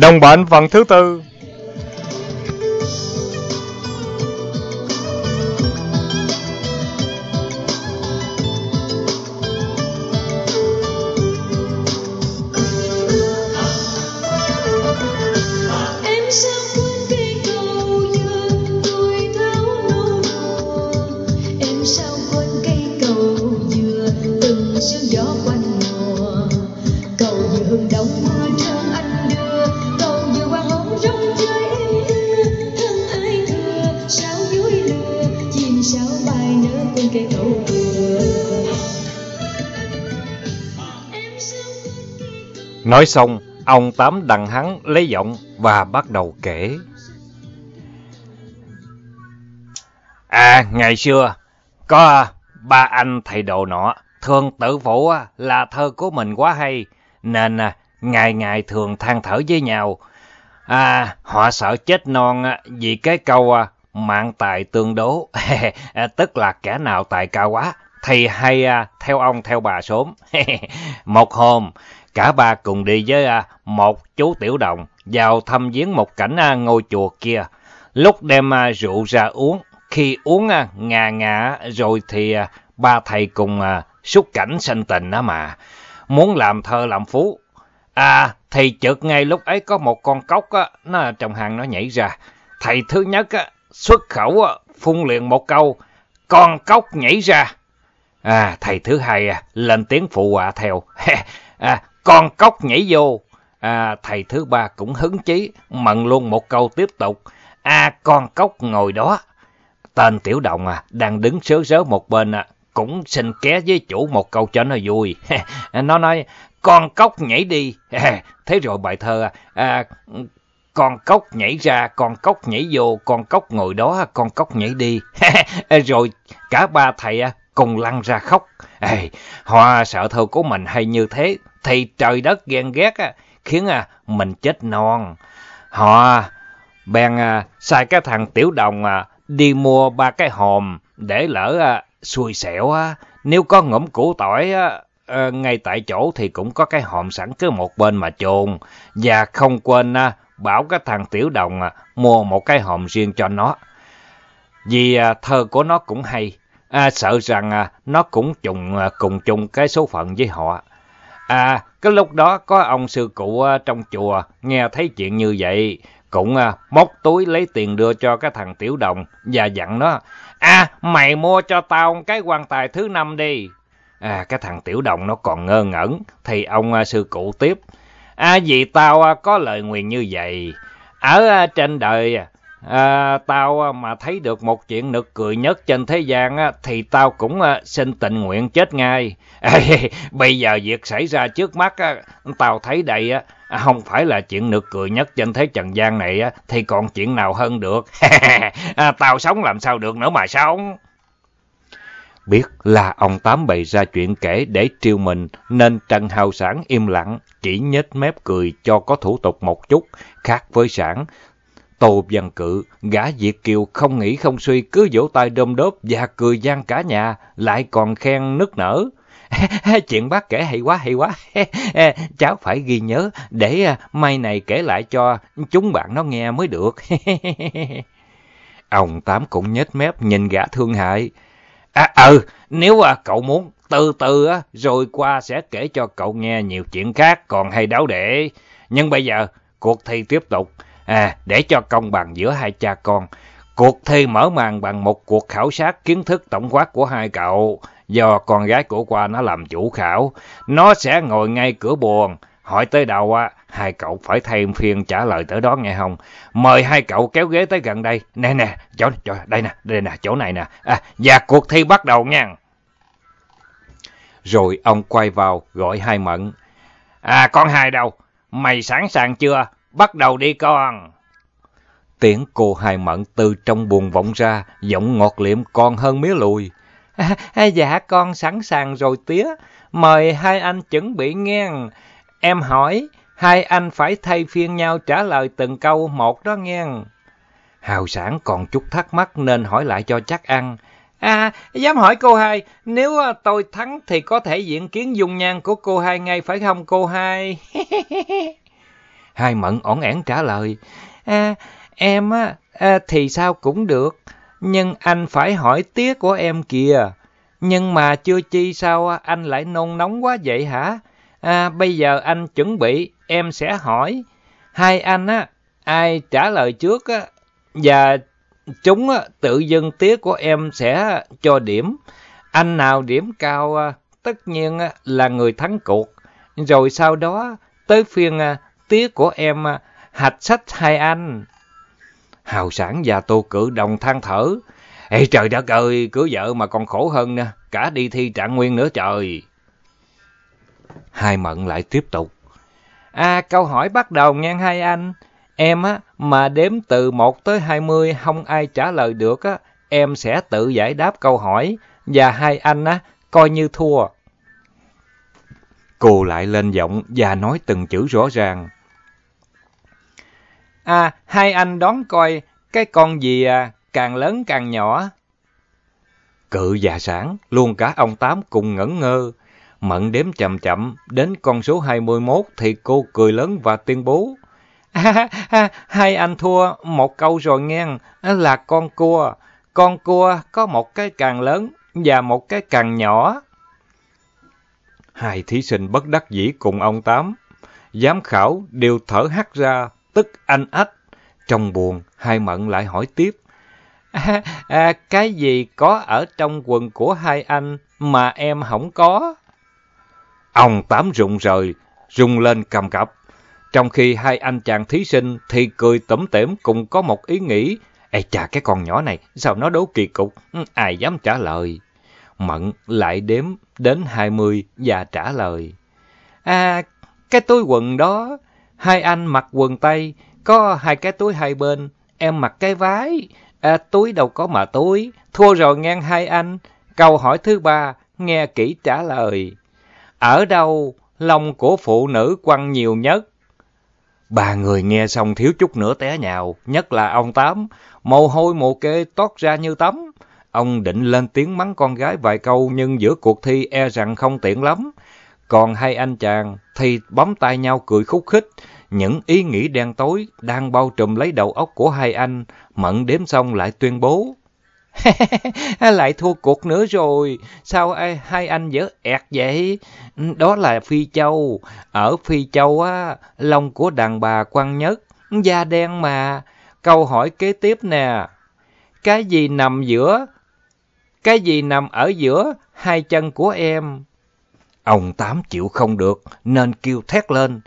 Đồng bệnh phần thứ tư. Nói xong, ông Tám đằng hắn lấy giọng và bắt đầu kể. À, ngày xưa, có ba anh thầy đồ nọ, thường tự phụ là thơ của mình quá hay, nên à, ngày ngày thường than thở với nhau. À, họ sợ chết non vì cái câu à, mạng tài tương đố, tức là kẻ nào tài cao quá, thì hay à, theo ông theo bà sớm. Một hôm, Cả ba cùng đi với à, một chú tiểu đồng vào thăm viếng một cảnh à, ngôi chùa kia. Lúc đem à, rượu ra uống, khi uống ngà ngà rồi thì ba thầy cùng xúc cảnh sanh tình đó mà. Muốn làm thơ làm phú. À, thì chợt ngay lúc ấy có một con cóc á, nó trong hàng nó nhảy ra. Thầy thứ nhất á, xuất khẩu á, phun liền một câu, con cóc nhảy ra. À, thầy thứ hai à, lên tiếng phụ họa theo. à, con cóc nhảy vô. À, thầy thứ ba cũng hứng chí, mận luôn một câu tiếp tục. À, con cóc ngồi đó. Tên tiểu đồng à, đang đứng sớ rớ một bên à, cũng xin ké với chủ một câu cho nó vui. nó nói, con cóc nhảy đi. Thế rồi bài thơ à, à, con cóc nhảy ra, con cóc nhảy vô, con cóc ngồi đó, con cóc nhảy đi. rồi cả ba thầy à, cùng lăn ra khóc. Ê, họ sợ thơ của mình hay như thế, thì trời đất ghen ghét á, khiến à, mình chết non. Họ bèn à, sai cái thằng tiểu đồng à, đi mua ba cái hòm để lỡ à, xui xẻo á. Nếu có ngỗng củ tỏi á, à, ngay tại chỗ thì cũng có cái hòm sẵn cứ một bên mà chôn và không quên à, bảo cái thằng tiểu đồng à, mua một cái hòm riêng cho nó. Vì à, thơ của nó cũng hay, à, sợ rằng à, nó cũng trùng à, cùng chung cái số phận với họ. À, cái lúc đó có ông sư cụ ờ, trong chùa nghe thấy chuyện như vậy, cũng ờ, móc túi lấy tiền đưa cho cái thằng tiểu đồng và dặn nó, à, mày mua cho tao cái quan tài thứ năm đi. À, cái thằng tiểu đồng nó còn ngơ ngẩn, thì ông ờ, sư cụ tiếp, à, vì tao có lời nguyền như vậy, ở trên đời À, tao à, mà thấy được một chuyện nực cười nhất trên thế gian á, thì tao cũng à, xin tình nguyện chết ngay. À, bây giờ việc xảy ra trước mắt á, tao thấy đây á, à, không phải là chuyện nực cười nhất trên thế trần gian này á, thì còn chuyện nào hơn được. à, tao sống làm sao được nữa mà sống. Biết là ông Tám bày ra chuyện kể để triêu mình, nên Trần Hào Sản im lặng, chỉ nhếch mép cười cho có thủ tục một chút, khác với Sản. Tô Văn Cự, gã Việt Kiều không nghĩ không suy cứ vỗ tay đôm đốp và cười gian cả nhà, lại còn khen nức nở. Chuyện bác kể hay quá hay quá, cháu phải ghi nhớ để à, mai này kể lại cho chúng bạn nó nghe mới được. Ông Tám cũng nhếch mép nhìn gã thương hại. À ừ, nếu à, cậu muốn từ từ á, rồi qua sẽ kể cho cậu nghe nhiều chuyện khác còn hay đáo để. Nhưng bây giờ cuộc thi tiếp tục. À, để cho công bằng giữa hai cha con, cuộc thi mở màn bằng một cuộc khảo sát kiến thức tổng quát của hai cậu. Do con gái của qua nó làm chủ khảo, nó sẽ ngồi ngay cửa buồn. Hỏi tới đầu, á, hai cậu phải thêm phiên trả lời tới đó nghe không? Mời hai cậu kéo ghế tới gần đây. Nè nè, chỗ, chỗ đây nè, đây nè, chỗ này nè. À, và cuộc thi bắt đầu nha. Rồi ông quay vào gọi hai mận. À, con hai đâu? Mày sẵn sàng chưa? Bắt đầu đi con. Tiếng cô hai mận từ trong buồn vọng ra, giọng ngọt liệm còn hơn mía lùi. À, dạ con sẵn sàng rồi tía, mời hai anh chuẩn bị nghe. Em hỏi, hai anh phải thay phiên nhau trả lời từng câu một đó nghe. Hào sản còn chút thắc mắc nên hỏi lại cho chắc ăn. À, dám hỏi cô hai, nếu tôi thắng thì có thể diện kiến dung nhan của cô hai ngay phải không cô hai? Hai Mận ổn ẻn trả lời. À, em á, à, thì sao cũng được, nhưng anh phải hỏi tía của em kìa. Nhưng mà chưa chi sao anh lại nôn nóng quá vậy hả? À, bây giờ anh chuẩn bị, em sẽ hỏi. Hai anh á, ai trả lời trước á, và chúng á, tự dưng tía của em sẽ cho điểm. Anh nào điểm cao, tất nhiên là người thắng cuộc. Rồi sau đó, tới phiên tía của em à, hạch sách hai anh. Hào sản và tô cử đồng than thở. Ê trời đất ơi, cưới vợ mà còn khổ hơn nè, cả đi thi trạng nguyên nữa trời. Hai mận lại tiếp tục. À, câu hỏi bắt đầu nghe hai anh. Em á, mà đếm từ 1 tới 20 không ai trả lời được á, em sẽ tự giải đáp câu hỏi và hai anh á, coi như thua. Cô lại lên giọng và nói từng chữ rõ ràng. À, hai anh đón coi cái con gì à, càng lớn càng nhỏ. Cự già sản, luôn cả ông Tám cùng ngẩn ngơ. Mận đếm chậm chậm, đến con số 21 thì cô cười lớn và tuyên bố. À, à, hai anh thua một câu rồi nghe, là con cua. Con cua có một cái càng lớn và một cái càng nhỏ. Hai thí sinh bất đắc dĩ cùng ông Tám. Giám khảo đều thở hắt ra, tức anh ách. Trong buồn, hai mận lại hỏi tiếp. À, à, cái gì có ở trong quần của hai anh mà em không có? Ông Tám rụng rời, rung lên cầm cập. Trong khi hai anh chàng thí sinh thì cười tẩm tễm cùng có một ý nghĩ. Ê chà cái con nhỏ này, sao nó đố kỳ cục, ừ, ai dám trả lời. Mận lại đếm đến hai mươi và trả lời. À, cái túi quần đó, hai anh mặc quần tây, có hai cái túi hai bên, em mặc cái vái. À, túi đâu có mà túi, thua rồi ngang hai anh. Câu hỏi thứ ba, nghe kỹ trả lời. Ở đâu lòng của phụ nữ quăng nhiều nhất? Ba người nghe xong thiếu chút nữa té nhào, nhất là ông Tám, mồ hôi mồ kê toát ra như tắm. Ông định lên tiếng mắng con gái vài câu nhưng giữa cuộc thi e rằng không tiện lắm. Còn hai anh chàng thì bấm tay nhau cười khúc khích. Những ý nghĩ đen tối đang bao trùm lấy đầu óc của hai anh. Mận đếm xong lại tuyên bố. lại thua cuộc nữa rồi. Sao ai, hai anh dở ẹt vậy? Đó là Phi Châu. Ở Phi Châu á, lông của đàn bà quan nhất. Da đen mà. Câu hỏi kế tiếp nè. Cái gì nằm giữa cái gì nằm ở giữa hai chân của em? Ông Tám chịu không được, nên kêu thét lên.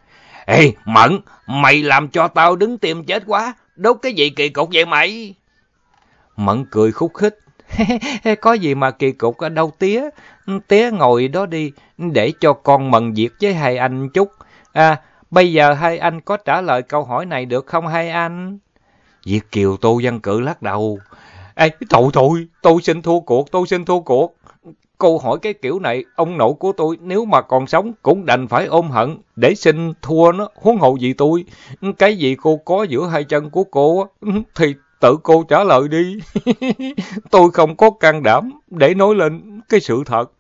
Ê, Mận, mày làm cho tao đứng tìm chết quá. Đốt cái gì kỳ cục vậy mày? Mận cười khúc khích. Có gì mà kỳ cục ở đâu tía? Tía ngồi đó đi, để cho con mần việc với hai anh chút. À, bây giờ hai anh có trả lời câu hỏi này được không hai anh? Việt Kiều Tô Văn Cự lắc đầu. Ê, thôi thôi, tôi xin thua cuộc, tôi xin thua cuộc. Câu hỏi cái kiểu này, ông nội của tôi nếu mà còn sống cũng đành phải ôm hận để xin thua nó, huống hộ gì tôi. Cái gì cô có giữa hai chân của cô thì tự cô trả lời đi. tôi không có can đảm để nói lên cái sự thật.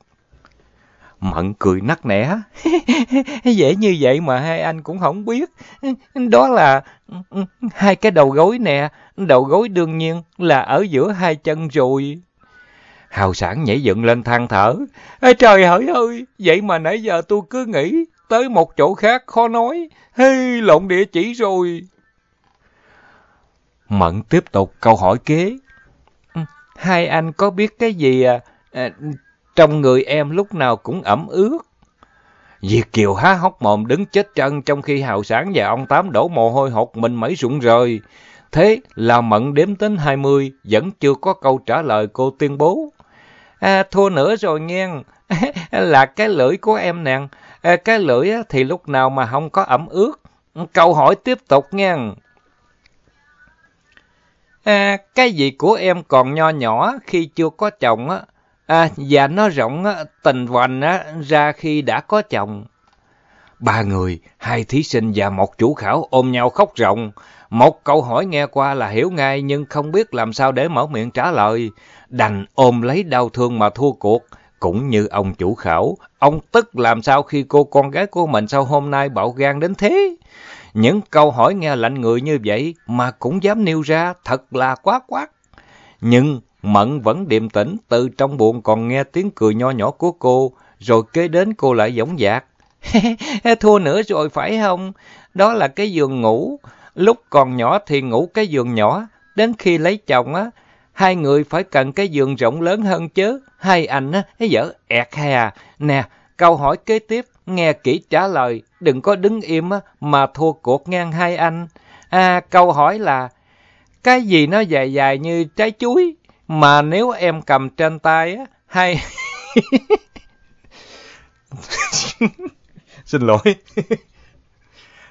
Mận cười nắc nẻ. Dễ như vậy mà hai anh cũng không biết. Đó là ừ, ừ, hai cái đầu gối nè. Đầu gối đương nhiên là ở giữa hai chân rồi. Hào sản nhảy dựng lên than thở. Trời hỡi ơi, vậy mà nãy giờ tôi cứ nghĩ tới một chỗ khác khó nói. Hê, lộn địa chỉ rồi. Mận tiếp tục câu hỏi kế. Ừ, hai anh có biết cái gì à, à, trong người em lúc nào cũng ẩm ướt. Diệt Kiều há hốc mồm đứng chết chân trong khi Hào Sản và ông Tám đổ mồ hôi hột mình mấy rụng rời. Thế là Mận đếm đến 20, vẫn chưa có câu trả lời cô tuyên bố. À, thua nữa rồi nghe, là cái lưỡi của em nè. À, cái lưỡi thì lúc nào mà không có ẩm ướt. Câu hỏi tiếp tục nghe. À, cái gì của em còn nho nhỏ khi chưa có chồng á, À, và nó rộng tình vành ra khi đã có chồng. Ba người, hai thí sinh và một chủ khảo ôm nhau khóc rộng Một câu hỏi nghe qua là hiểu ngay nhưng không biết làm sao để mở miệng trả lời. Đành ôm lấy đau thương mà thua cuộc. Cũng như ông chủ khảo, ông tức làm sao khi cô con gái của mình sau hôm nay bạo gan đến thế. Những câu hỏi nghe lạnh người như vậy mà cũng dám nêu ra thật là quá quát. Nhưng Mận vẫn điềm tĩnh từ trong buồn còn nghe tiếng cười nho nhỏ của cô, rồi kế đến cô lại giống dạc. Thua nữa rồi phải không? Đó là cái giường ngủ. Lúc còn nhỏ thì ngủ cái giường nhỏ, đến khi lấy chồng á, hai người phải cần cái giường rộng lớn hơn chứ. Hai anh á, dở ẹt hà. Nè, câu hỏi kế tiếp, nghe kỹ trả lời, đừng có đứng im á, mà thua cuộc ngang hai anh. À, câu hỏi là, cái gì nó dài dài như trái chuối, mà nếu em cầm trên tay á, hay... Xin lỗi.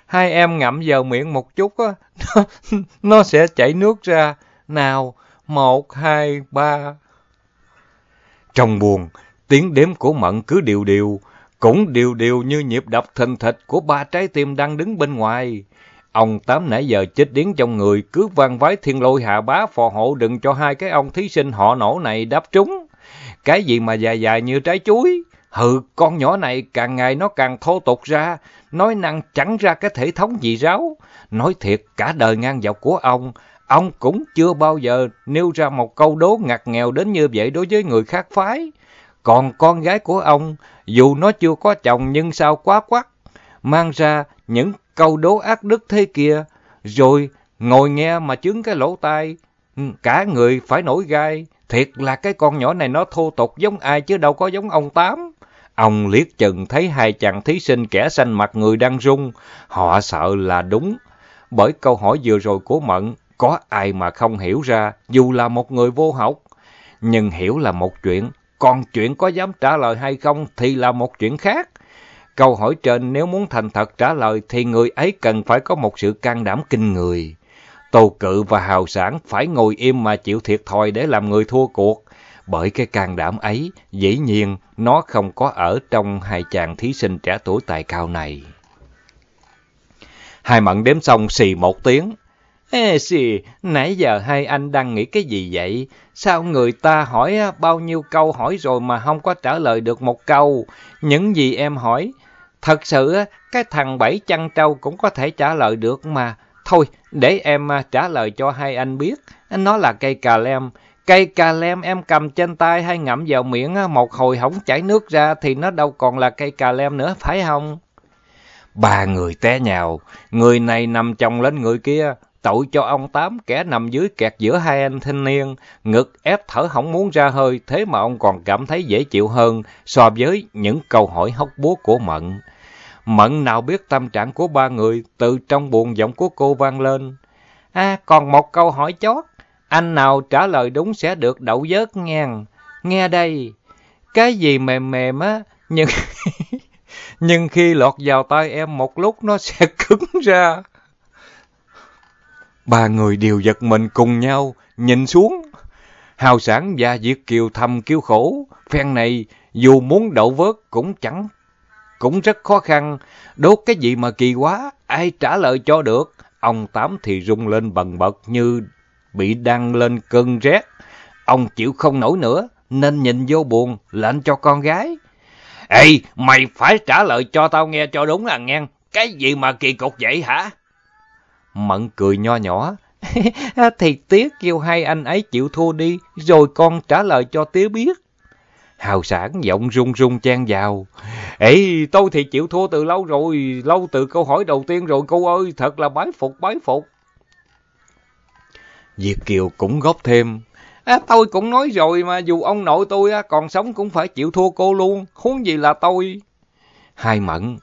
Hai em ngậm vào miệng một chút á, nó, nó sẽ chảy nước ra. Nào, một, hai, ba. Trong buồn, tiếng đếm của Mận cứ điều điều cũng điều điều như nhịp đập thình thịch của ba trái tim đang đứng bên ngoài. Ông Tám nãy giờ chết điếng trong người, cứ vang vái thiên lôi hạ bá phò hộ đừng cho hai cái ông thí sinh họ nổ này đáp trúng. Cái gì mà dài dài như trái chuối? Hừ, con nhỏ này càng ngày nó càng thô tục ra, nói năng chẳng ra cái thể thống gì ráo. Nói thiệt, cả đời ngang dọc của ông, ông cũng chưa bao giờ nêu ra một câu đố ngặt nghèo đến như vậy đối với người khác phái. Còn con gái của ông, dù nó chưa có chồng nhưng sao quá quắc, mang ra những câu đố ác đức thế kia, rồi ngồi nghe mà chứng cái lỗ tai, ừ, cả người phải nổi gai. Thiệt là cái con nhỏ này nó thô tục giống ai chứ đâu có giống ông Tám. Ông liếc chừng thấy hai chàng thí sinh kẻ xanh mặt người đang rung, họ sợ là đúng. Bởi câu hỏi vừa rồi của Mận, có ai mà không hiểu ra, dù là một người vô học. Nhưng hiểu là một chuyện, còn chuyện có dám trả lời hay không thì là một chuyện khác. Câu hỏi trên nếu muốn thành thật trả lời thì người ấy cần phải có một sự can đảm kinh người. Tô Cự và Hào Sản phải ngồi im mà chịu thiệt thòi để làm người thua cuộc. Bởi cái can đảm ấy, dĩ nhiên nó không có ở trong hai chàng thí sinh trẻ tuổi tài cao này. Hai mận đếm xong xì một tiếng. Ê xì, nãy giờ hai anh đang nghĩ cái gì vậy? Sao người ta hỏi bao nhiêu câu hỏi rồi mà không có trả lời được một câu? Những gì em hỏi, thật sự cái thằng Bảy Chăn Trâu cũng có thể trả lời được mà. Thôi, để em trả lời cho hai anh biết. Nó là cây cà lem. Cây cà lem em cầm trên tay hay ngậm vào miệng một hồi hỏng chảy nước ra thì nó đâu còn là cây cà lem nữa, phải không? Ba người té nhào, người này nằm chồng lên người kia, tội cho ông Tám kẻ nằm dưới kẹt giữa hai anh thanh niên, ngực ép thở không muốn ra hơi, thế mà ông còn cảm thấy dễ chịu hơn so với những câu hỏi hóc búa của Mận. Mận nào biết tâm trạng của ba người, từ trong buồn giọng của cô vang lên. À, còn một câu hỏi chót, anh nào trả lời đúng sẽ được đậu vớt nghe. Nghe đây, cái gì mềm mềm á, nhưng... nhưng khi lọt vào tay em một lúc nó sẽ cứng ra. Ba người đều giật mình cùng nhau, nhìn xuống. Hào sản và diệt Kiều thầm kêu khổ, phen này dù muốn đậu vớt cũng chẳng, cũng rất khó khăn. Đốt cái gì mà kỳ quá, ai trả lời cho được. Ông Tám thì rung lên bần bật như bị đăng lên cơn rét. Ông chịu không nổi nữa, nên nhìn vô buồn, lệnh cho con gái. Ê, mày phải trả lời cho tao nghe cho đúng là nghe. Cái gì mà kỳ cục vậy hả? Mận cười nho nhỏ. Thì tiếc kêu hai anh ấy chịu thua đi, rồi con trả lời cho tía biết. Hào sản giọng run run chan vào. Ê, tôi thì chịu thua từ lâu rồi, lâu từ câu hỏi đầu tiên rồi cô ơi, thật là bái phục, bái phục. Diệp Kiều cũng góp thêm. À, tôi cũng nói rồi mà dù ông nội tôi còn sống cũng phải chịu thua cô luôn, huống gì là tôi. Hai mận.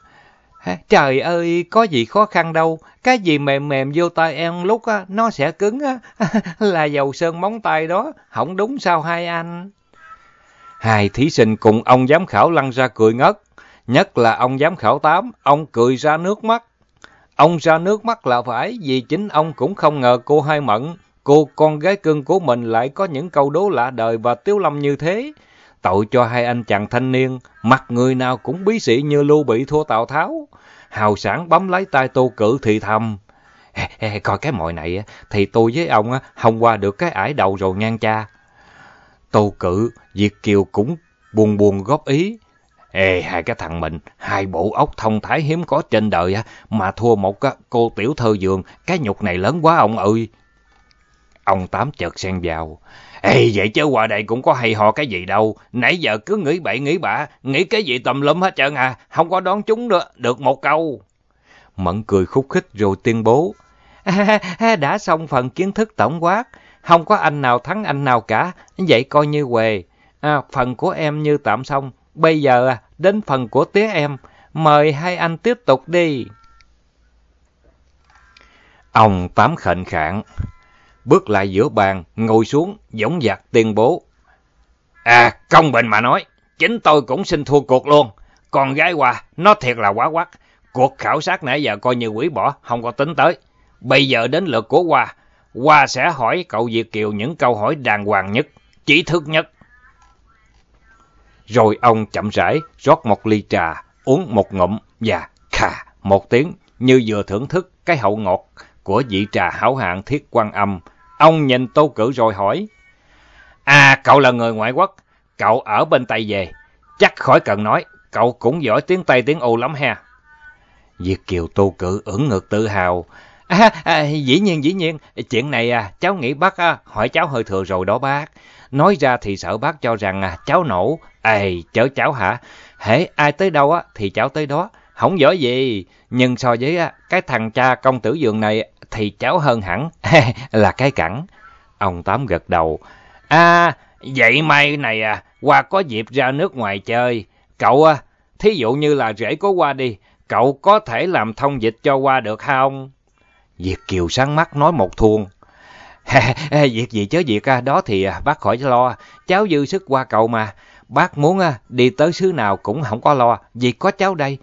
Trời ơi, có gì khó khăn đâu, cái gì mềm mềm vô tay em lúc á, nó sẽ cứng á, là dầu sơn móng tay đó, không đúng sao hai anh. Hai thí sinh cùng ông giám khảo lăn ra cười ngất, nhất là ông giám khảo tám, ông cười ra nước mắt. Ông ra nước mắt là phải vì chính ông cũng không ngờ cô hai mận Cô con gái cưng của mình lại có những câu đố lạ đời và tiếu lâm như thế. Tội cho hai anh chàng thanh niên, mặt người nào cũng bí sĩ như lưu bị thua Tào Tháo. Hào sản bấm lấy tay tô cử thì thầm. Coi cái mọi này, thì tôi với ông không qua được cái ải đầu rồi ngang cha. Tô cử, diệt Kiều cũng buồn buồn góp ý. Ê, hai cái thằng mình, hai bộ ốc thông thái hiếm có trên đời á, mà thua một cô tiểu thơ giường cái nhục này lớn quá ông ơi. Ông Tám chợt xen vào. Ê, vậy chứ qua đây cũng có hay ho cái gì đâu. Nãy giờ cứ nghĩ bậy nghĩ bạ, nghĩ cái gì tùm lum hết trơn à. Không có đón chúng được, được một câu. Mẫn cười khúc khích rồi tuyên bố. À, đã xong phần kiến thức tổng quát. Không có anh nào thắng anh nào cả. Vậy coi như quề. À, phần của em như tạm xong. Bây giờ à, đến phần của tía em. Mời hai anh tiếp tục đi. Ông Tám khệnh khạng bước lại giữa bàn, ngồi xuống, giống dạc tuyên bố. À, công bình mà nói, chính tôi cũng xin thua cuộc luôn. Còn gái Hoa, nó thiệt là quá quắc. Cuộc khảo sát nãy giờ coi như quỷ bỏ, không có tính tới. Bây giờ đến lượt của Hoa. Hoa sẽ hỏi cậu Việt Kiều những câu hỏi đàng hoàng nhất, chỉ thức nhất. Rồi ông chậm rãi rót một ly trà, uống một ngụm và khà một tiếng như vừa thưởng thức cái hậu ngọt của vị trà hảo hạng thiết quan âm Ông nhìn Tô Cử rồi hỏi. À, cậu là người ngoại quốc, cậu ở bên Tây về. Chắc khỏi cần nói, cậu cũng giỏi tiếng Tây tiếng Âu lắm ha. Việt Kiều Tô Cử ưỡn ngực tự hào. À, à, dĩ nhiên, dĩ nhiên, chuyện này à, cháu nghĩ bác à, hỏi cháu hơi thừa rồi đó bác. Nói ra thì sợ bác cho rằng à, cháu nổ. Ê, chở cháu hả? Hễ ai tới đâu á thì cháu tới đó. Không giỏi gì, nhưng so với à, cái thằng cha công tử dường này thì cháu hơn hẳn là cái cẳng. Ông Tám gật đầu. À, vậy mai này à, qua có dịp ra nước ngoài chơi. Cậu à, thí dụ như là rễ có qua đi, cậu có thể làm thông dịch cho qua được không? Việt Kiều sáng mắt nói một thuông. việc gì chứ việc à, đó thì à, bác khỏi lo, cháu dư sức qua cậu mà. Bác muốn à, đi tới xứ nào cũng không có lo, vì có cháu đây.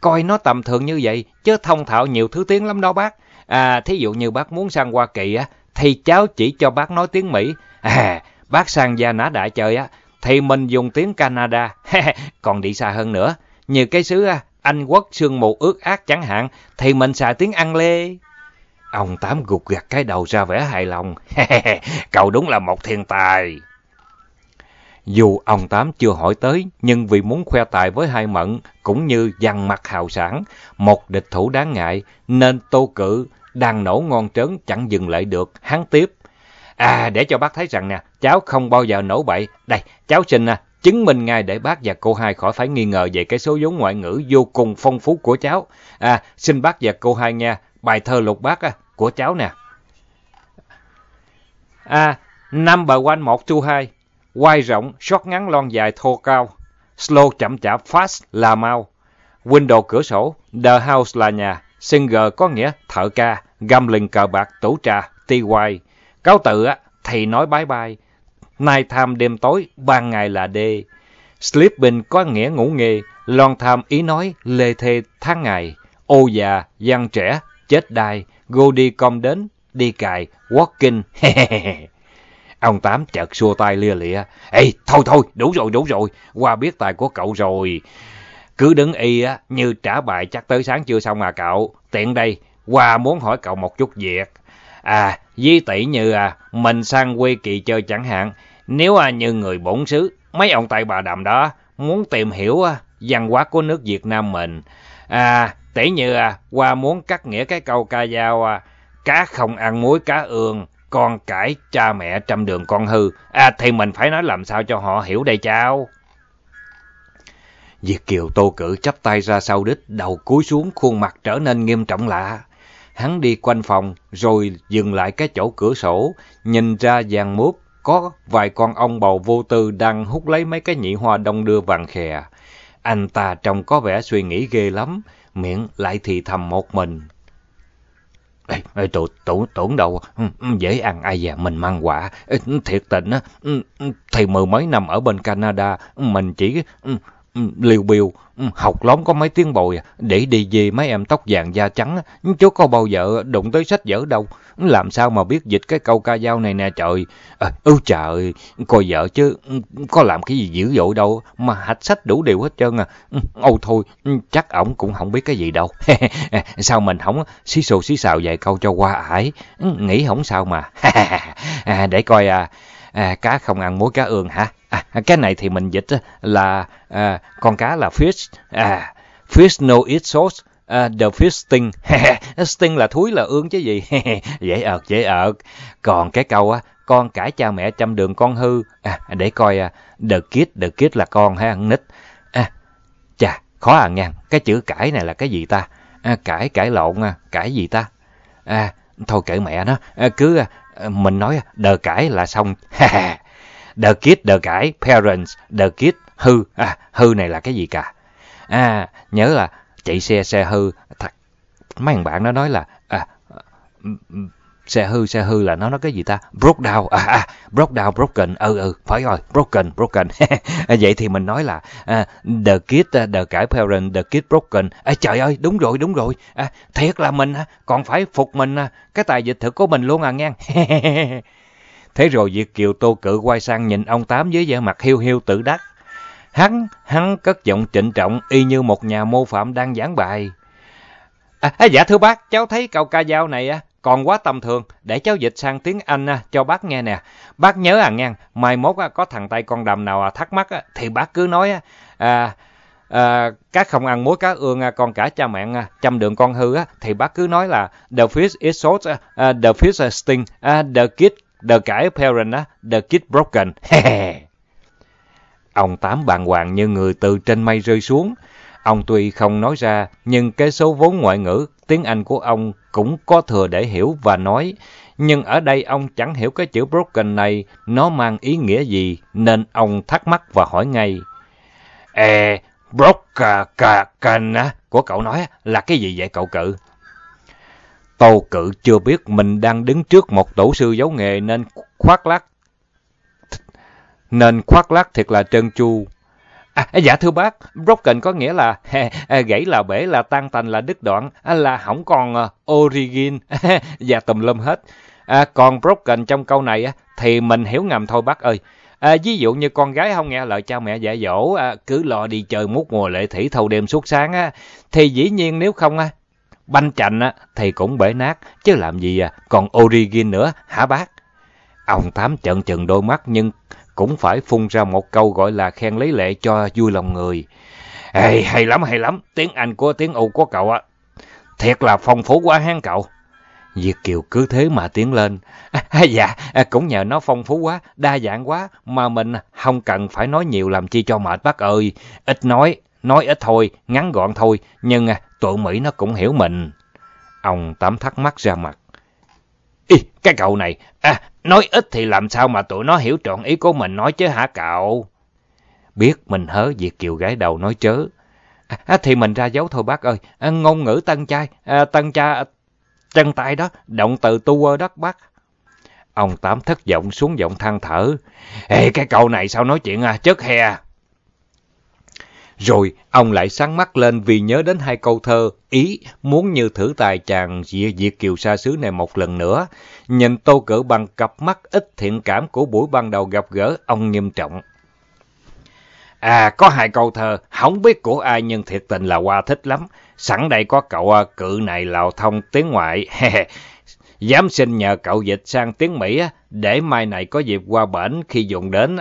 Coi nó tầm thường như vậy, chứ thông thạo nhiều thứ tiếng lắm đó bác. À, thí dụ như bác muốn sang Hoa Kỳ á, thì cháu chỉ cho bác nói tiếng Mỹ. À, bác sang Gia Nã Đại chơi á, thì mình dùng tiếng Canada. Còn đi xa hơn nữa, như cái xứ à, Anh Quốc sương mù ướt ác chẳng hạn, thì mình xài tiếng Ăn Lê. Ông Tám gục gặt cái đầu ra vẻ hài lòng. Cậu đúng là một thiên tài. Dù ông Tám chưa hỏi tới, nhưng vì muốn khoe tài với hai mận, cũng như dằn mặt hào sản, một địch thủ đáng ngại, nên tô cử đang nổ ngon trớn chẳng dừng lại được, hắn tiếp. À, để cho bác thấy rằng nè, cháu không bao giờ nổ bậy. Đây, cháu xin nè, chứng minh ngay để bác và cô hai khỏi phải nghi ngờ về cái số vốn ngoại ngữ vô cùng phong phú của cháu. À, xin bác và cô hai nghe bài thơ lục bác à, của cháu nè. À, number one một two hai, quay rộng, short ngắn lon dài thô cao, slow chậm chạp, fast là mau. Window cửa sổ, the house là nhà, singer có nghĩa thợ ca, gambling cờ bạc, tủ trà, ti quay. Cáo tự á, thì nói bye bye. Night time đêm tối, ban ngày là đê. Sleeping có nghĩa ngủ nghề, long time ý nói lê thê tháng ngày. Ô già, gian trẻ, chết đai, go đi com đến, đi cài, walking. Ông Tám chợt xua tay lia lịa. Ê, thôi thôi, đủ rồi, đủ rồi, qua biết tài của cậu rồi. Cứ đứng y á, như trả bài chắc tới sáng chưa xong à cậu. Tiện đây, qua muốn hỏi cậu một chút việc. À, di tỷ như à, mình sang quê kỳ chơi chẳng hạn. Nếu à, như người bổn xứ, mấy ông tay bà đầm đó, muốn tìm hiểu à, văn hóa của nước Việt Nam mình. À, tỷ như à, qua muốn cắt nghĩa cái câu ca dao à, cá không ăn muối cá ương, con cãi cha mẹ trăm đường con hư. À, thì mình phải nói làm sao cho họ hiểu đây cháu. Diệt Kiều Tô Cử chắp tay ra sau đít, đầu cúi xuống, khuôn mặt trở nên nghiêm trọng lạ. Hắn đi quanh phòng, rồi dừng lại cái chỗ cửa sổ, nhìn ra vàng mướp, có vài con ong bầu vô tư đang hút lấy mấy cái nhị hoa đông đưa vàng khè. Anh ta trông có vẻ suy nghĩ ghê lắm, miệng lại thì thầm một mình. Ê, ê, tụ, tụ, tưởng đâu, ừ, ừ, dễ ăn ai già mình mang quả. Ừ, thiệt tình á, thì mười mấy năm ở bên Canada, mình chỉ Ừ, liều biều, ừ, học lóm có mấy tiếng bồi, à. để đi về mấy em tóc vàng da trắng, chứ có bao giờ đụng tới sách vở đâu. Làm sao mà biết dịch cái câu ca dao này nè trời. À, ư trời, coi vợ chứ, ừ, có làm cái gì dữ dội đâu, mà hạch sách đủ điều hết trơn à. Âu thôi, chắc ổng cũng không biết cái gì đâu. sao mình không xí xù xí xào vài câu cho qua ải, nghĩ không sao mà. à, để coi à, à, cá không ăn muối cá ương hả? À, cái này thì mình dịch là à, con cá là fish. À, fish no eat sauce. Uh, the fish sting. sting là thúi là ương chứ gì. dễ ợt, dễ ợt. Còn cái câu á, con cãi cha mẹ trăm đường con hư. À, để coi, uh, the kid, the kid là con hay ăn nít. À, chà, khó à nha. Cái chữ cãi này là cái gì ta? À, cãi, cãi lộn, à, cãi gì ta? À, thôi kệ mẹ nó. À, cứ à, Ờ, mình nói đờ cãi là xong. the kid, đờ cãi, parents, the kid, hư. À, hư này là cái gì cả? À, nhớ là chạy xe xe hư thật mấy thằng bạn nó nói là à, xe hư xe hư là nó nói cái gì ta? Broke down. À, à broke down broken. Ừ ừ phải rồi broken broken. À, vậy thì mình nói là à, the kid à, the cải parent the kid broken. À, trời ơi đúng rồi đúng rồi. À, thiệt là mình còn phải phục mình à. cái tài dịch thực của mình luôn à nghe. Thế rồi Việt Kiều Tô Cự quay sang nhìn ông Tám với vẻ mặt hiu hiu tự đắc. Hắn, hắn cất giọng trịnh trọng y như một nhà mô phạm đang giảng bài. À, à, dạ thưa bác, cháu thấy câu ca dao này còn quá tầm thường, để cháu dịch sang tiếng Anh à, cho bác nghe nè. Bác nhớ à nghe, mai mốt à, có thằng tay con đầm nào à thắc mắc thì bác cứ nói à, à, các không ăn muối cá ương con cả cha mẹ chăm đường con hư thì bác cứ nói là the fish is salt, uh, the fish sting, uh, the kid, the cải parent, uh, the kid broken. Ông Tám bàng hoàng như người từ trên mây rơi xuống. Ông tuy không nói ra, nhưng cái số vốn ngoại ngữ, tiếng Anh của ông cũng có thừa để hiểu và nói. Nhưng ở đây ông chẳng hiểu cái chữ broken này nó mang ý nghĩa gì, nên ông thắc mắc và hỏi ngay. Ê, broken của cậu nói là cái gì vậy cậu cự? Tô cự chưa biết mình đang đứng trước một tổ sư giấu nghề nên khoác lác nên khoác lác thiệt là trơn tru. À, à, dạ thưa bác, broken có nghĩa là à, gãy là bể là tan tành là đứt đoạn, à, là không còn origin và dạ tùm lum hết. À, còn broken trong câu này thì mình hiểu ngầm thôi bác ơi. À, ví dụ như con gái không nghe lời cha mẹ dạy dỗ, à, cứ lo đi chơi mút mùa lệ thủy thâu đêm suốt sáng, á, thì dĩ nhiên nếu không á, banh chành á, thì cũng bể nát, chứ làm gì à, còn origin nữa hả bác? Ông Tám trợn trừng đôi mắt nhưng cũng phải phun ra một câu gọi là khen lấy lệ cho vui lòng người. Ê, hay lắm, hay lắm, tiếng Anh của tiếng Âu của cậu á, thiệt là phong phú quá hán cậu. Diệt Kiều cứ thế mà tiến lên. À, à dạ, à, cũng nhờ nó phong phú quá, đa dạng quá, mà mình không cần phải nói nhiều làm chi cho mệt bác ơi. Ít nói, nói ít thôi, ngắn gọn thôi, nhưng à, tụi Mỹ nó cũng hiểu mình. Ông Tám thắc mắc ra mặt. Ý, cái cậu này, à, nói ít thì làm sao mà tụi nó hiểu trọn ý của mình nói chứ hả cậu? Biết mình hớ việc kiều gái đầu nói chớ. À, à thì mình ra dấu thôi bác ơi, à, ngôn ngữ tân trai, à, tân cha, chân tay đó, động từ tu ơ đất bác. Ông Tám thất vọng xuống giọng than thở. Ê, cái cậu này sao nói chuyện à, chất hè. Rồi ông lại sáng mắt lên vì nhớ đến hai câu thơ, ý muốn như thử tài chàng diệt diệt kiều xa xứ này một lần nữa. Nhìn tô Cử bằng cặp mắt ít thiện cảm của buổi ban đầu gặp gỡ, ông nghiêm trọng. À, có hai câu thơ, không biết của ai nhưng thiệt tình là qua thích lắm. Sẵn đây có cậu à, cự này lào thông tiếng ngoại. Dám xin nhờ cậu dịch sang tiếng Mỹ à, để mai này có dịp qua bển khi dùng đến.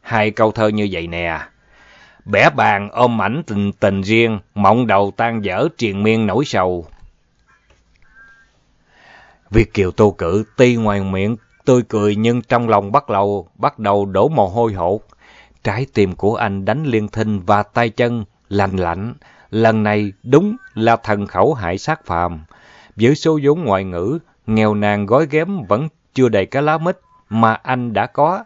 Hai câu thơ như vậy nè bẻ bàn ôm ảnh tình tình riêng, mộng đầu tan dở triền miên nỗi sầu. Việt Kiều Tô Cự tuy ngoài miệng tươi cười nhưng trong lòng bắt đầu bắt đầu đổ mồ hôi hột. Trái tim của anh đánh liên thinh và tay chân lành lạnh. Lần này đúng là thần khẩu hại sát phàm. Với số vốn ngoại ngữ, nghèo nàn gói ghém vẫn chưa đầy cái lá mít mà anh đã có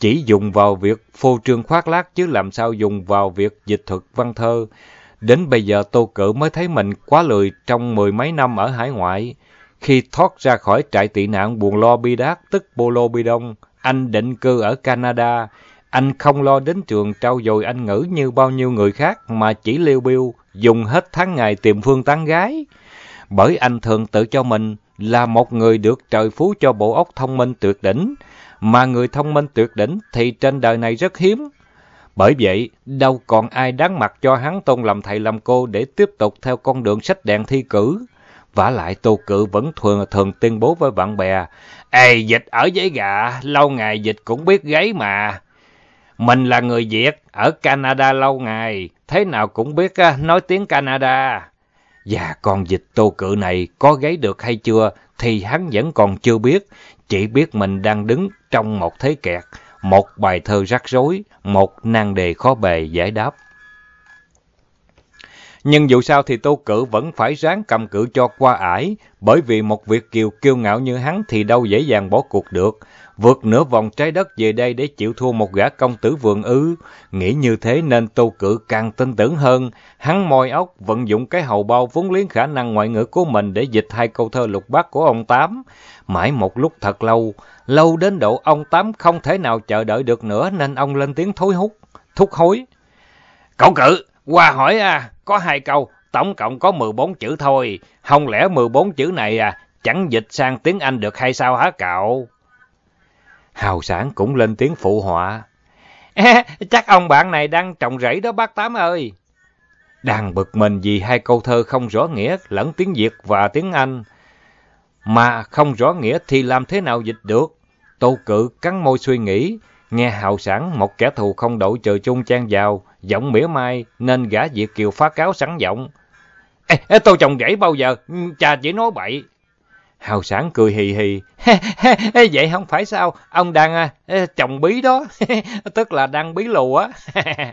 chỉ dùng vào việc phô trương khoác lác chứ làm sao dùng vào việc dịch thuật văn thơ. Đến bây giờ Tô Cử mới thấy mình quá lười trong mười mấy năm ở hải ngoại. Khi thoát ra khỏi trại tị nạn buồn lo bi đát tức Bolo Bi Đông, anh định cư ở Canada. Anh không lo đến trường trao dồi anh ngữ như bao nhiêu người khác mà chỉ liêu biêu, dùng hết tháng ngày tìm phương tán gái. Bởi anh thường tự cho mình là một người được trời phú cho bộ óc thông minh tuyệt đỉnh, mà người thông minh tuyệt đỉnh thì trên đời này rất hiếm. Bởi vậy, đâu còn ai đáng mặt cho hắn tôn làm thầy làm cô để tiếp tục theo con đường sách đèn thi cử vả lại Tô Cự vẫn thường thường tuyên bố với bạn bè, Ê, dịch ở giấy gà, lâu ngày dịch cũng biết gáy mà. Mình là người Việt, ở Canada lâu ngày, thế nào cũng biết à, nói tiếng Canada. Dạ, Và còn dịch tô cự này có gáy được hay chưa thì hắn vẫn còn chưa biết, chỉ biết mình đang đứng trong một thế kẹt, một bài thơ rắc rối, một nan đề khó bề giải đáp. Nhưng dù sao thì Tô Cự vẫn phải ráng cầm cự cho qua ải, bởi vì một việc kiều kiêu ngạo như hắn thì đâu dễ dàng bỏ cuộc được. Vượt nửa vòng trái đất về đây để chịu thua một gã công tử vườn ư. Nghĩ như thế nên Tô Cự càng tin tưởng hơn. Hắn môi óc vận dụng cái hầu bao vốn liếng khả năng ngoại ngữ của mình để dịch hai câu thơ lục bát của ông Tám. Mãi một lúc thật lâu, lâu đến độ ông Tám không thể nào chờ đợi được nữa nên ông lên tiếng thối hút, thúc hối. Cậu cự, qua hỏi à, có hai câu, tổng cộng có 14 chữ thôi. Không lẽ 14 chữ này à, chẳng dịch sang tiếng Anh được hay sao hả cậu? Hào sản cũng lên tiếng phụ họa. chắc ông bạn này đang trồng rẫy đó bác Tám ơi. Đang bực mình vì hai câu thơ không rõ nghĩa lẫn tiếng Việt và tiếng Anh. Mà không rõ nghĩa thì làm thế nào dịch được? Tô cự cắn môi suy nghĩ, nghe hào sản một kẻ thù không đội trời chung chan vào, giọng mỉa mai nên gã Việt Kiều phá cáo sẵn giọng. Ê, ê, tôi chồng rẫy bao giờ, ừ, cha chỉ nói bậy. Hào sản cười hì hì. Vậy không phải sao, ông đang à, chồng bí đó, tức là đang bí lù á.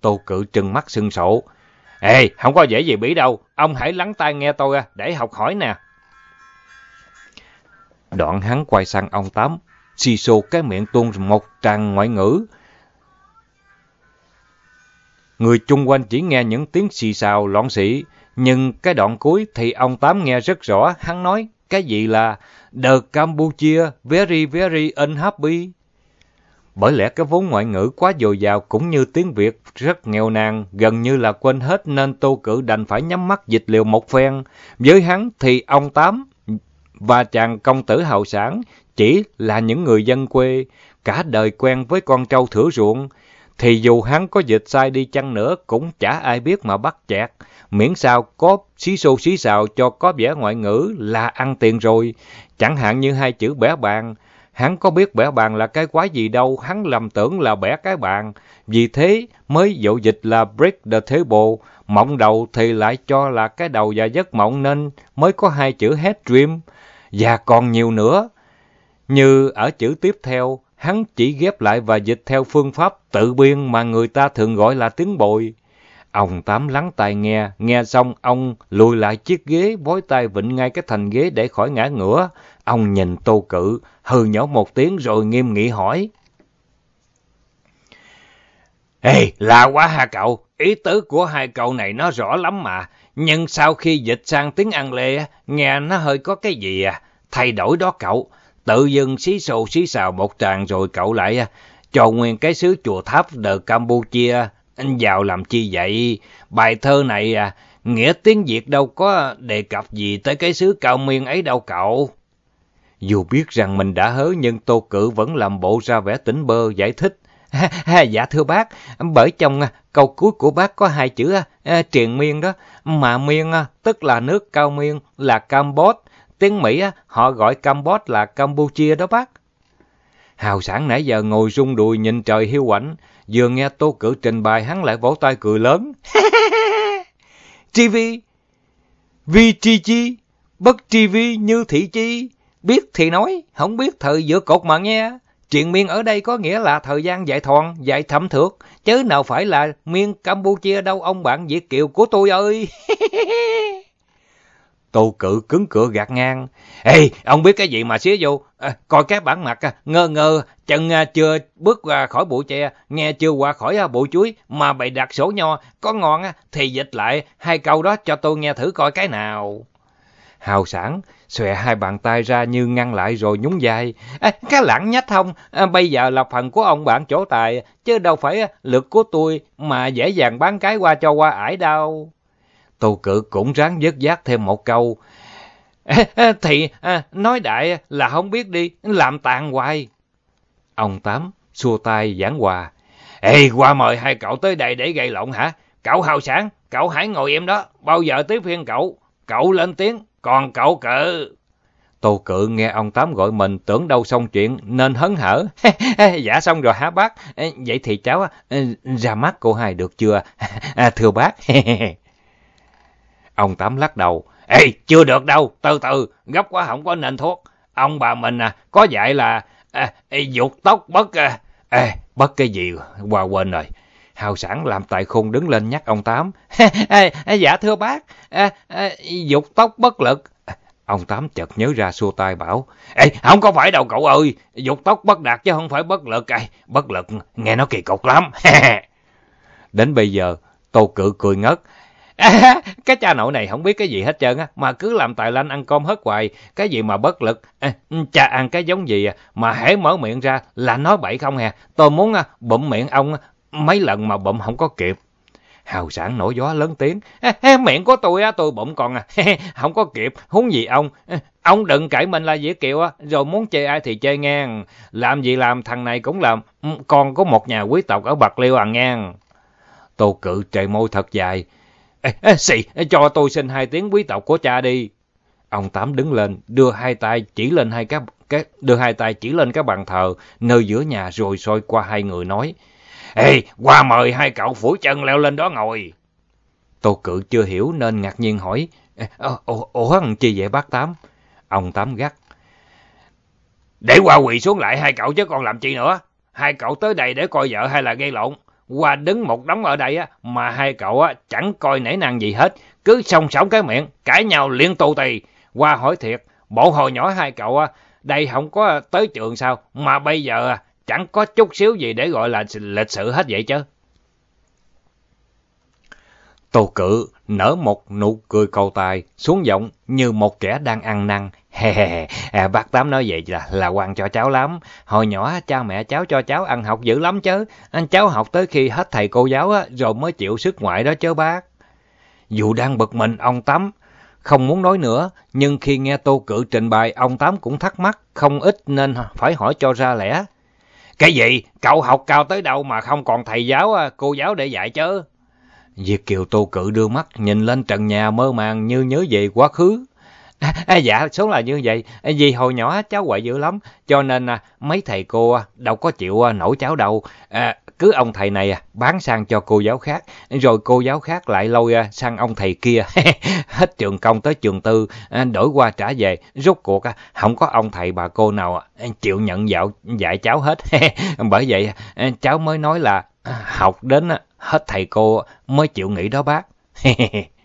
Tô cự trừng mắt sưng sổ. Ê, không có dễ gì bí đâu, ông hãy lắng tai nghe tôi à, để học hỏi nè. Đoạn hắn quay sang ông Tám, xì xô cái miệng tuôn một tràng ngoại ngữ. Người chung quanh chỉ nghe những tiếng xì xào loạn xị, nhưng cái đoạn cuối thì ông Tám nghe rất rõ, hắn nói cái gì là The Campuchia very very unhappy. Bởi lẽ cái vốn ngoại ngữ quá dồi dào cũng như tiếng Việt rất nghèo nàn, gần như là quên hết nên Tô Cử đành phải nhắm mắt dịch liều một phen. Với hắn thì ông Tám và chàng công tử hậu sản chỉ là những người dân quê, cả đời quen với con trâu thửa ruộng, thì dù hắn có dịch sai đi chăng nữa cũng chả ai biết mà bắt chẹt, miễn sao có xí xô xí xào cho có vẻ ngoại ngữ là ăn tiền rồi, chẳng hạn như hai chữ bẻ bàn. Hắn có biết bẻ bàn là cái quái gì đâu, hắn lầm tưởng là bẻ cái bàn, vì thế mới dụ dịch là break the table, mộng đầu thì lại cho là cái đầu và giấc mộng nên mới có hai chữ head dream, và còn nhiều nữa. Như ở chữ tiếp theo, hắn chỉ ghép lại và dịch theo phương pháp tự biên mà người ta thường gọi là tiếng bồi. Ông Tám lắng tai nghe, nghe xong ông lùi lại chiếc ghế, bối tay vịnh ngay cái thành ghế để khỏi ngã ngửa. Ông nhìn tô cự, hừ nhỏ một tiếng rồi nghiêm nghị hỏi. Ê, là quá hả cậu, ý tứ của hai cậu này nó rõ lắm mà. Nhưng sau khi dịch sang tiếng Anh lệ, nghe nó hơi có cái gì à, thay đổi đó cậu. Tự dưng xí xồ xí xào một tràng rồi cậu lại à, cho nguyên cái xứ chùa tháp đờ Campuchia anh vào làm chi vậy? Bài thơ này à, nghĩa tiếng Việt đâu có đề cập gì tới cái xứ cao miên ấy đâu cậu. Dù biết rằng mình đã hớ nhưng Tô Cự vẫn làm bộ ra vẻ tỉnh bơ giải thích dạ thưa bác, bởi trong à, câu cuối của bác có hai chữ à, à, triền miên đó, mà miên tức là nước cao miên là Campuchia, tiếng Mỹ họ gọi Campuchia là Campuchia đó bác. Hào sản nãy giờ ngồi rung đùi nhìn trời hiu quạnh, vừa nghe Tô Cử trình bày hắn lại vỗ tay cười lớn. TV, vi chi chi, bất tri vi như thị chi, biết thì nói, không biết thời giữa cột mà nghe. Chuyện miên ở đây có nghĩa là thời gian dạy thòn, dạy thẩm thược, chứ nào phải là miên Campuchia đâu ông bạn Việt Kiều của tôi ơi. Tô cự cứng cửa gạt ngang. Ê, ông biết cái gì mà xía vô? À, coi cái bản mặt, à, ngơ ngơ, chân à, chưa bước ra khỏi bụi tre, nghe chưa qua khỏi à, bụi chuối, mà bày đặt sổ nho, có ngon thì dịch lại hai câu đó cho tôi nghe thử coi cái nào. Hào sản, xòe hai bàn tay ra như ngăn lại rồi nhún vai. À, cái lãng nhách không, à, bây giờ là phần của ông bạn chỗ tài, chứ đâu phải lực của tôi mà dễ dàng bán cái qua cho qua ải đâu. Tô cự cũng ráng dứt giác thêm một câu. Thì à, nói đại là không biết đi, làm tàn hoài. Ông Tám xua tay giảng hòa. Ê, qua mời hai cậu tới đây để gây lộn hả? Cậu hào sáng, cậu hãy ngồi em đó, bao giờ tới phiên cậu. Cậu lên tiếng, còn cậu cự. Tô Cự nghe ông Tám gọi mình tưởng đâu xong chuyện nên hấn hở. dạ xong rồi hả bác? Vậy thì cháu ra mắt cô hai được chưa? À, thưa bác. ông Tám lắc đầu. Ê, chưa được đâu, từ từ, gấp quá không có nên thuốc. Ông bà mình à, có dạy là à, dục tóc bất... À, à, bất cái gì, qua quên rồi. Hào sản làm tài khôn đứng lên nhắc ông Tám. dạ thưa bác, à, à, dục tóc bất lực. Ông Tám chợt nhớ ra xua tay bảo, Ê, không có phải đâu cậu ơi, dục tóc bất đạt chứ không phải bất lực. Ê, bất lực, nghe nó kỳ cục lắm. Đến bây giờ, Tô Cự cười ngất. À, cái cha nội này không biết cái gì hết trơn á, mà cứ làm tài lanh ăn cơm hết hoài, cái gì mà bất lực, à, cha ăn cái giống gì à, mà hễ mở miệng ra là nói bậy không hè? tôi muốn à, bụm miệng ông mấy lần mà bụng không có kịp. Hào sản nổi gió lớn tiếng. miệng của tôi á, tôi bụng còn à. không có kịp, huống gì ông. Ông đừng cãi mình là dễ kiệu á, rồi muốn chê ai thì chê ngang. Làm gì làm, thằng này cũng làm. Ừ, con có một nhà quý tộc ở Bạc Liêu à ngang. Tô cự trề môi thật dài. Ê, ê, xì, cho tôi xin hai tiếng quý tộc của cha đi. Ông Tám đứng lên, đưa hai tay chỉ lên hai cái, cái đưa hai tay chỉ lên cái bàn thờ nơi giữa nhà rồi soi qua hai người nói: Ê, qua mời hai cậu phủi chân leo lên đó ngồi. Tô Cự chưa hiểu nên ngạc nhiên hỏi, Ủa, ủa ờ, chi vậy bác Tám? Ông Tám gắt. Để qua quỳ xuống lại hai cậu chứ còn làm chi nữa. Hai cậu tới đây để coi vợ hay là gây lộn. Qua đứng một đống ở đây á, mà hai cậu á, chẳng coi nể nàng gì hết. Cứ song sóng cái miệng, cãi nhau liên tù tì. Qua hỏi thiệt, bộ hồi nhỏ hai cậu á, đây không có tới trường sao, mà bây giờ à, chẳng có chút xíu gì để gọi là lịch sự hết vậy chứ. Tô cự nở một nụ cười cầu tài, xuống giọng như một kẻ đang ăn năn. Hè hè à, bác Tám nói vậy là là quan cho cháu lắm. Hồi nhỏ cha mẹ cháu cho cháu ăn học dữ lắm chứ. Anh cháu học tới khi hết thầy cô giáo á, rồi mới chịu sức ngoại đó chứ bác. Dù đang bực mình, ông Tám không muốn nói nữa, nhưng khi nghe Tô Cự trình bày, ông Tám cũng thắc mắc, không ít nên phải hỏi cho ra lẽ. Cái gì? Cậu học cao tới đâu mà không còn thầy giáo, à? cô giáo để dạy chứ? Diệt Kiều Tô Cự đưa mắt nhìn lên trần nhà mơ màng như nhớ về quá khứ. À, à, dạ, số là như vậy. À, vì hồi nhỏ cháu quậy dữ lắm, cho nên à, mấy thầy cô à, đâu có chịu à, nổi cháu đâu. À, cứ ông thầy này à, bán sang cho cô giáo khác, rồi cô giáo khác lại lôi à, sang ông thầy kia. Hết trường công tới trường tư, à, đổi qua trả về. Rốt cuộc à, không có ông thầy bà cô nào à, chịu nhận dạo dạy cháu hết. Bởi vậy à, cháu mới nói là à, học đến à, hết thầy cô mới chịu nghỉ đó bác.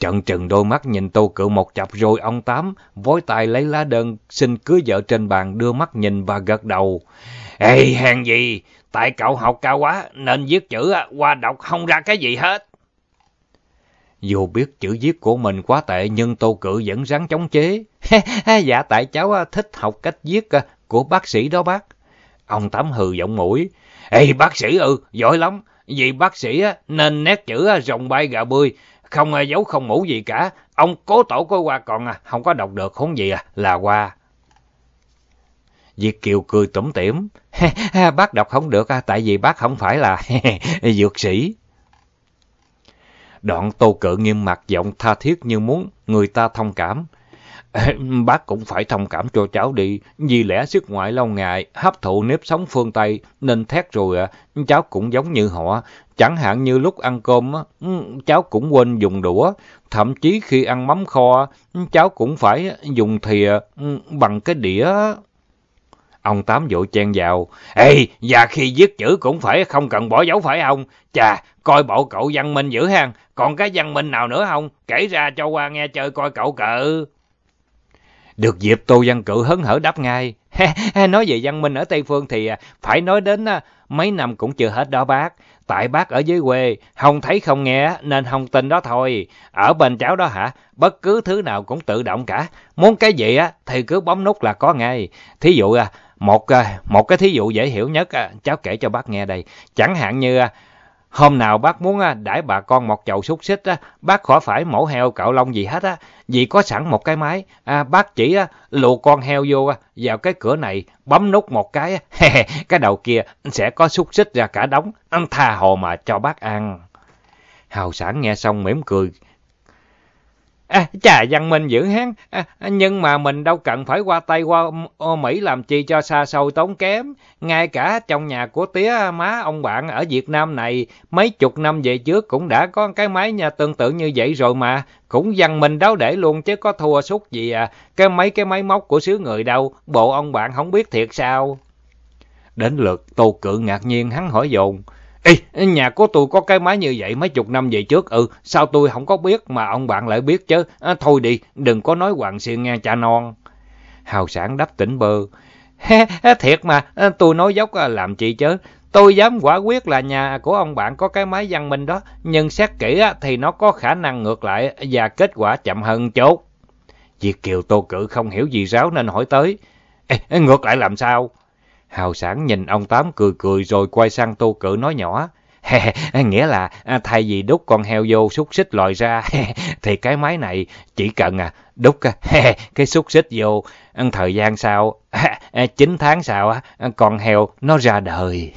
Trận trừng đôi mắt nhìn tô cự một chập rồi ông Tám vối tay lấy lá đơn xin cưới vợ trên bàn đưa mắt nhìn và gật đầu. Ê hèn gì, tại cậu học cao quá nên viết chữ qua đọc không ra cái gì hết. Dù biết chữ viết của mình quá tệ nhưng tô cự vẫn ráng chống chế. dạ tại cháu thích học cách viết của bác sĩ đó bác. Ông Tám hừ giọng mũi. Ê bác sĩ ừ, giỏi lắm. Vì bác sĩ nên nét chữ rồng bay gà bươi, không giấu không mũ gì cả. Ông cố tổ có qua còn à, không có đọc được khốn gì à, là qua. Việt Kiều cười tủm tỉm. bác đọc không được à, tại vì bác không phải là dược sĩ. Đoạn tô cự nghiêm mặt giọng tha thiết như muốn người ta thông cảm. Bác cũng phải thông cảm cho cháu đi, vì lẽ sức ngoại lâu ngày, hấp thụ nếp sống phương Tây, nên thét rồi à, cháu cũng giống như họ. Chẳng hạn như lúc ăn cơm, ừ, cháu cũng quên dùng đũa, thậm chí khi ăn mắm kho, cháu cũng phải dùng thìa ừ, bằng cái đĩa. Ông Tám vội chen vào. Ê, và khi viết chữ cũng phải không cần bỏ dấu phải không? Chà, coi bộ cậu văn minh dữ hang, còn cái văn minh nào nữa không? Kể ra cho qua nghe chơi coi cậu cự được dịp Tô Văn Cự hấn hở đáp ngay. nói về văn minh ở Tây Phương thì à, phải nói đến à, mấy năm cũng chưa hết đó bác. Tại bác ở dưới quê, không thấy không nghe nên không tin đó thôi. Ở bên cháu đó hả, bất cứ thứ nào cũng tự động cả. Muốn cái gì á thì cứ bấm nút là có ngay. Thí dụ à, một một cái thí dụ dễ hiểu nhất cháu kể cho bác nghe đây. Chẳng hạn như Hôm nào bác muốn đãi bà con một chậu xúc xích, bác khỏi phải mổ heo cạo lông gì hết, á vì có sẵn một cái máy. À, bác chỉ lù con heo vô vào cái cửa này, bấm nút một cái, cái đầu kia sẽ có xúc xích ra cả đống, tha hồ mà cho bác ăn. Hào sản nghe xong mỉm cười. À, chà văn minh dữ hán, à, nhưng mà mình đâu cần phải qua Tây qua Mỹ làm chi cho xa xôi tốn kém. Ngay cả trong nhà của tía má ông bạn ở Việt Nam này, mấy chục năm về trước cũng đã có cái máy nhà tương tự như vậy rồi mà. Cũng văn minh đáo để luôn chứ có thua sút gì à. Cái mấy cái máy móc của xứ người đâu, bộ ông bạn không biết thiệt sao. Đến lượt tô cự ngạc nhiên hắn hỏi dồn. Ê, nhà của tôi có cái máy như vậy mấy chục năm về trước, ừ, sao tôi không có biết mà ông bạn lại biết chứ, à, thôi đi, đừng có nói hoàng xiên nghe cha non. Hào sản đắp tỉnh bơ, thiệt mà, à, tôi nói dốc à, làm chị chứ, tôi dám quả quyết là nhà của ông bạn có cái máy văn minh đó, nhưng xét kỹ thì nó có khả năng ngược lại và kết quả chậm hơn chốt. Việt Kiều Tô Cự không hiểu gì ráo nên hỏi tới, Ê, ngược lại làm sao? Hào sản nhìn ông Tám cười cười rồi quay sang tô cự nói nhỏ. Nghĩa là à, thay vì đút con heo vô xúc xích lòi ra thì cái máy này chỉ cần à, đút à, cái xúc xích vô thời gian sau 9 tháng sau con heo nó ra đời.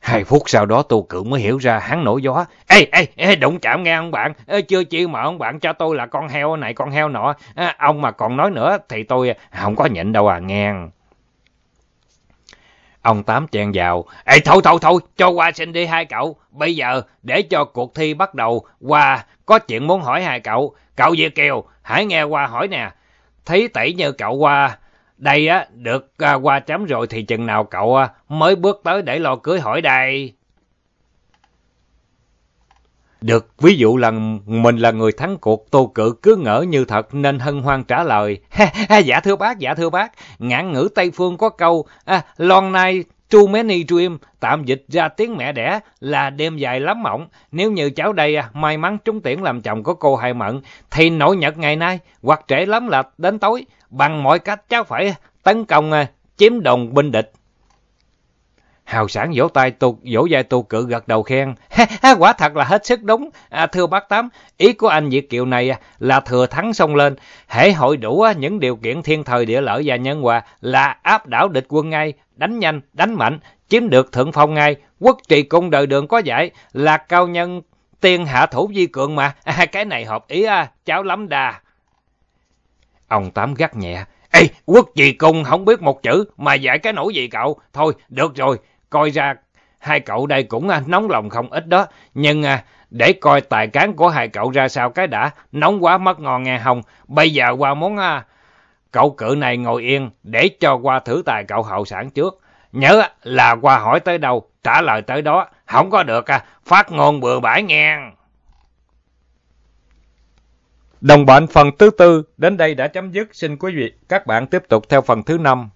Hai phút sau đó tô cự mới hiểu ra hắn nổi gió. Ê, ê, ê, đụng chạm nghe ông bạn. Ê, chưa chịu mà ông bạn cho tôi là con heo này, con heo nọ. À, ông mà còn nói nữa thì tôi không có nhịn đâu à nghe. Ông Tám chen vào. Ê thôi thôi thôi, cho qua xin đi hai cậu. Bây giờ để cho cuộc thi bắt đầu. Qua có chuyện muốn hỏi hai cậu. Cậu Việt Kiều, hãy nghe qua hỏi nè. Thấy tẩy như cậu qua đây á, được à, qua chấm rồi thì chừng nào cậu à, mới bước tới để lo cưới hỏi đây. Được, ví dụ là mình là người thắng cuộc, tô cự cứ ngỡ như thật nên hân hoan trả lời. dạ thưa bác, dạ thưa bác, ngạn ngữ Tây Phương có câu, à, long night too many dream, tạm dịch ra tiếng mẹ đẻ là đêm dài lắm mộng. Nếu như cháu đây à, may mắn trúng tuyển làm chồng của cô Hai Mận, thì nổi nhật ngày nay, hoặc trễ lắm là đến tối, bằng mọi cách cháu phải tấn công à, chiếm đồng binh địch. Hào sản vỗ tay tu, vỗ vai tu cự gật đầu khen. Quả thật là hết sức đúng. À, thưa bác Tám, ý của anh Việt Kiều này à, là thừa thắng xông lên. Hãy hội đủ những điều kiện thiên thời địa lợi và nhân hòa là áp đảo địch quân ngay, đánh nhanh, đánh mạnh, chiếm được thượng phong ngay. Quốc trì cung đời đường có dạy là cao nhân tiên hạ thủ di cường mà. À, cái này hợp ý à, cháu lắm đà. Ông Tám gắt nhẹ. Ê, quốc trì cung không biết một chữ mà dạy cái nỗi gì cậu. Thôi, được rồi, coi ra hai cậu đây cũng à, nóng lòng không ít đó. Nhưng à, để coi tài cán của hai cậu ra sao cái đã, nóng quá mất ngon nghe hồng Bây giờ qua muốn à, cậu cự này ngồi yên để cho qua thử tài cậu hậu sản trước. Nhớ à, là qua hỏi tới đâu, trả lời tới đó, không có được à, phát ngôn bừa bãi nghe. Đồng bệnh phần thứ tư đến đây đã chấm dứt. Xin quý vị các bạn tiếp tục theo phần thứ năm.